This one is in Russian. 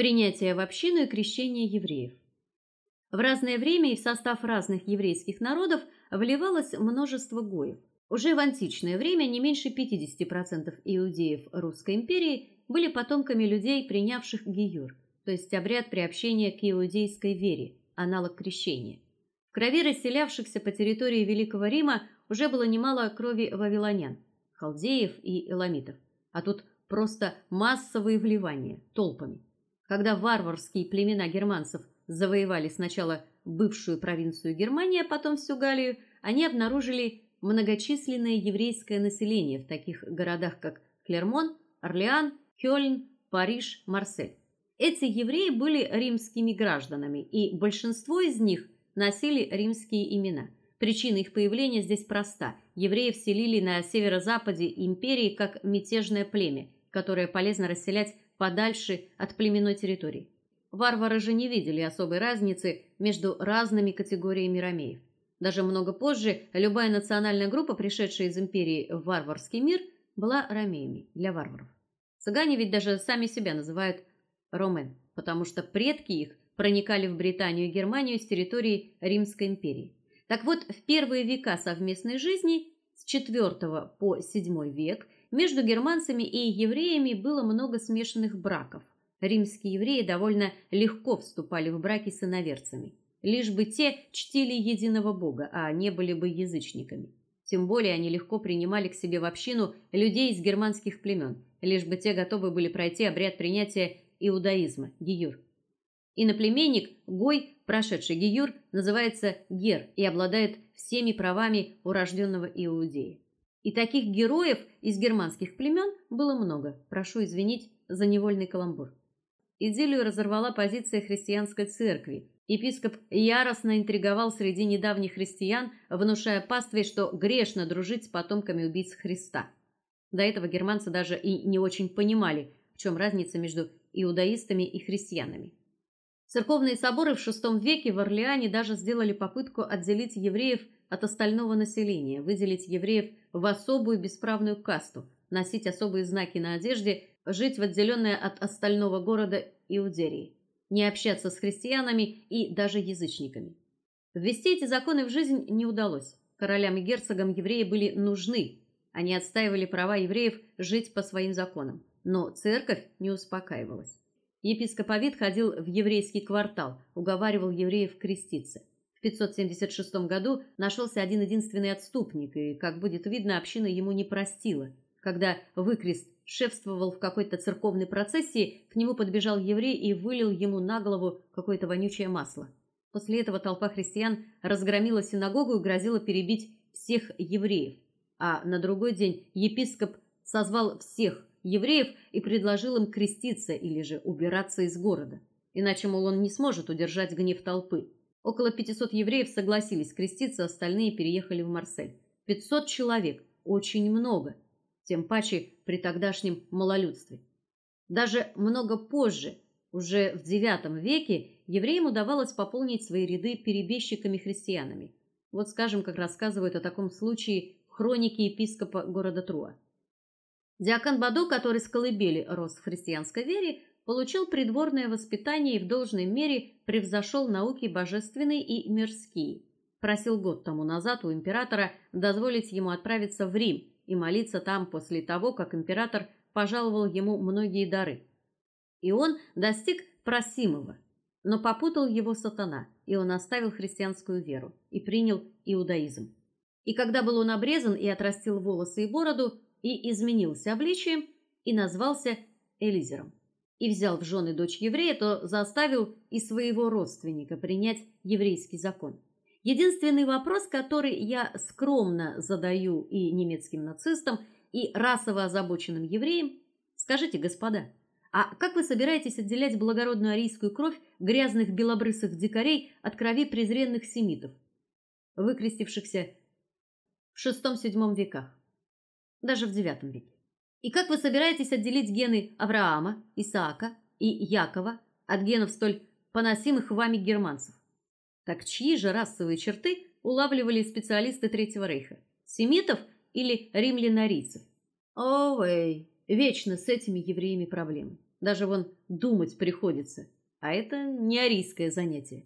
принятие в общину и крещение евреев. В разное время и в состав разных еврейских народов вливалось множество гоев. Уже в античное время не меньше 50% иудеев Русской империи были потомками людей, принявших гиюр, то есть обряд приобщения к иудейской вере, аналог крещения. В крови расселявшихся по территории Великого Рима уже было немало крови вавилонян, халдеев и эламитов, а тут просто массовые вливания толпами. Когда варварские племена германцев завоевали сначала бывшую провинцию Германии, а потом всю Галлию, они обнаружили многочисленное еврейское население в таких городах, как Клермон, Орлеан, Кёльн, Париж, Марсель. Эти евреи были римскими гражданами, и большинство из них носили римские имена. Причина их появления здесь проста. Евреев селили на северо-западе империи как мятежное племя, которое полезно расселять подальше от племенной территории. Варвары же не видели особой разницы между разными категориями ромеев. Даже много позже любая национальная группа, пришедшая из империи в варварский мир, была ромеями для варваров. Цыгане ведь даже сами себя называют ромен, потому что предки их проникали в Британию и Германию с территории Римской империи. Так вот, в первые века совместной жизни с IV по VII век между германцами и евреями было много смешанных браков. Римские евреи довольно легко вступали в браки с иноверцами, лишь бы те чтили единого Бога, а не были бы язычниками. Тем более они легко принимали к себе в общину людей из германских племен, лишь бы те готовы были пройти обряд принятия иудаизма, гиюр. Иноплеменник Гой, прошедший гиюр, называется гер и обладает всеми правами урожденного иудея. И таких героев из германских племен было много. Прошу извинить за невольный каламбур. Идиллию разорвала позиция христианской церкви. Епископ яростно интриговал среди недавних христиан, внушая пастве, что грешно дружить с потомками убийц Христа. До этого германцы даже и не очень понимали, в чем разница между иудаистами и христианами. Церковные соборы в VI веке в Орлеане даже сделали попытку отделить евреев от остального населения, выделить евреев в особую бесправную касту, носить особые знаки на одежде, жить в отделенной от остального города Иудеи, не общаться с христианами и даже язычниками. Ввести эти законы в жизнь не удалось. Королям и герцогам евреи были нужны. Они отстаивали права евреев жить по своим законам, но церковь не успокаивалась. Епископ Авид ходил в еврейский квартал, уговаривал евреев креститься. В 576 году нашелся один единственный отступник, и, как будет видно, община ему не простила. Когда выкрест шефствовал в какой-то церковной процессии, к нему подбежал еврей и вылил ему на голову какое-то вонючее масло. После этого толпа христиан разгромила синагогу и грозила перебить всех евреев. А на другой день епископ созвал всех евреев и предложил им креститься или же убираться из города. Иначе, мол, он не сможет удержать гнев толпы. Около 500 евреев согласились креститься, остальные переехали в Марсель. 500 человек очень много, тем паче при тогдашнем малолюдстве. Даже много позже, уже в IX веке, евреям удавалось пополнить свои ряды перебежчиками-христианами. Вот скажем, как рассказывают о таком случае хроники епископа города Труа. Диакон Бадо, который с колыбели рос в христианской вере, получил придворное воспитание и в должной мере превзошел науки божественные и мирские. Просил год тому назад у императора дозволить ему отправиться в Рим и молиться там после того, как император пожаловал ему многие дары. И он достиг просимого, но попутал его сатана, и он оставил христианскую веру и принял иудаизм. И когда был он обрезан и отрастил волосы и бороду, и изменился обличием и назвался Элизером. И взял в жены дочь еврея, то заставил и своего родственника принять еврейский закон. Единственный вопрос, который я скромно задаю и немецким нацистам, и расово озабоченным евреям, скажите, господа, а как вы собираетесь отделять благородную арийскую кровь грязных белобрысых дикарей от крови презренных семитов, выкрестившихся в VI-VII веках? Даже в IX веке. И как вы собираетесь отделить гены Авраама, Исаака и Якова от генов столь поносимых вами германцев? Так чьи же расовые черты улавливали специалисты Третьего рейха? Семитов или римлянарийцев? Овей, вечно с этими евреями проблемы. Даже вон думать приходится, а это не арийское занятие.